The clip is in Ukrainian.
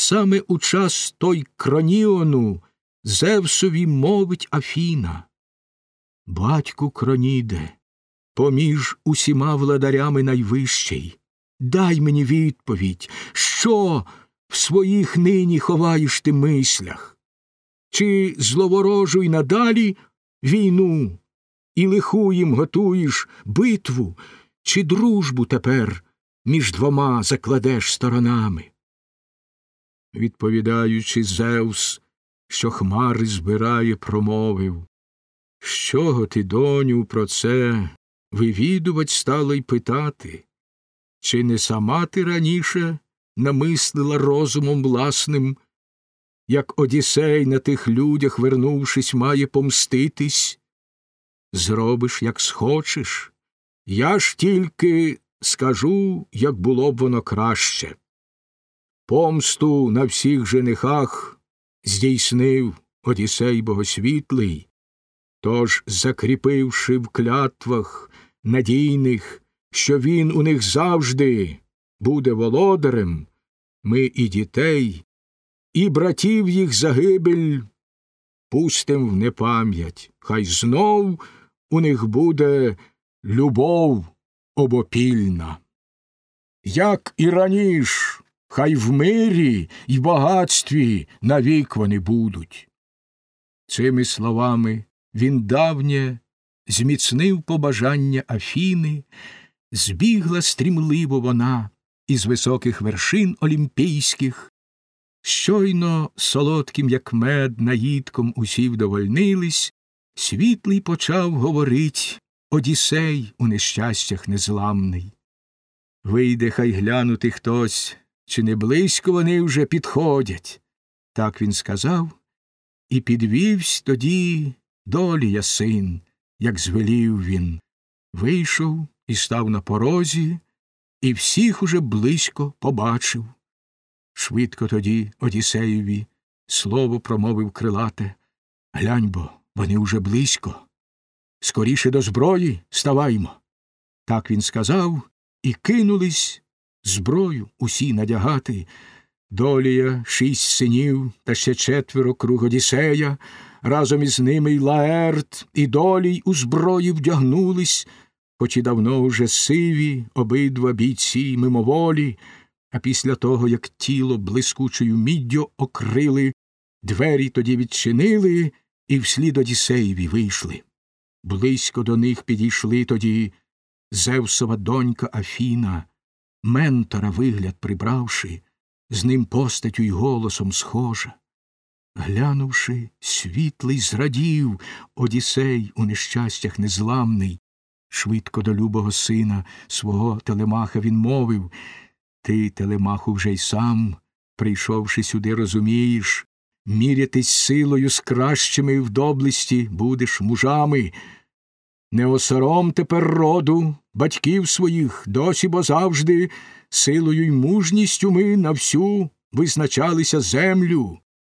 Саме у час той кроніону Зевсові мовить Афіна. Батьку Кроніде, поміж усіма владарями найвищий, дай мені відповідь, що в своїх нині ховаєш ти мислях? Чи зловорожу й надалі війну, і лиху їм готуєш битву, чи дружбу тепер між двома закладеш сторонами? Відповідаючи, Зевс, що хмари збирає, промовив З чого ти, доню, про це вивідувать стала й питати? Чи не сама ти раніше намислила розумом власним, як Одіссей на тих людях, вернувшись, має помститись? Зробиш, як схочеш, я ж тільки скажу, як було б воно краще. Помсту на всіх женихах здійснив Одіссей богосвітлий, тож, закріпивши в клятвах надійних, що він у них завжди буде володарем, ми і дітей, і братів їх загибель пустим в непам'ять, хай знов у них буде любов обопільна. Як і раніш, хай в мирі й багатстві навік вони будуть. Цими словами він давнє зміцнив побажання Афіни, збігла стрімливо вона із високих вершин олімпійських, щойно солодким, як мед, наїдком усі вдовольнились, світлий почав говорить Одісей у нещастях незламний. Вийде, хай глянути хтось, чи не близько вони вже підходять. Так він сказав, і підвівсь тоді долія син, як звелів він. Вийшов і став на порозі, і всіх уже близько побачив. Швидко тоді Одіссеєві слово промовив крилате Глянь бо, вони уже близько. Скоріше до зброї ставаймо. Так він сказав, і кинулись зброю усі надягати. Долія, шість синів та ще четверо круг Одіссея, разом із ними й Лаерт, і долій у зброї вдягнулись, хоч і давно вже сиві обидва бійці мимоволі, а після того, як тіло блискучою міддю окрили, двері тоді відчинили і вслід Одіссеєві вийшли. Близько до них підійшли тоді Зевсова донька Афіна, ментора вигляд прибравши, з ним постаттю й голосом схожа. Глянувши, світлий зрадів Одісей у нещастях незламний, швидко до любого сина свого телемаха він мовив Ти, телемаху, вже й сам, прийшовши сюди, розумієш, мірятись силою з кращими в доблесті будеш мужами. Не осором тепер роду, батьків своїх, досі бо завжди, силою й мужністю ми на всю визначалися землю.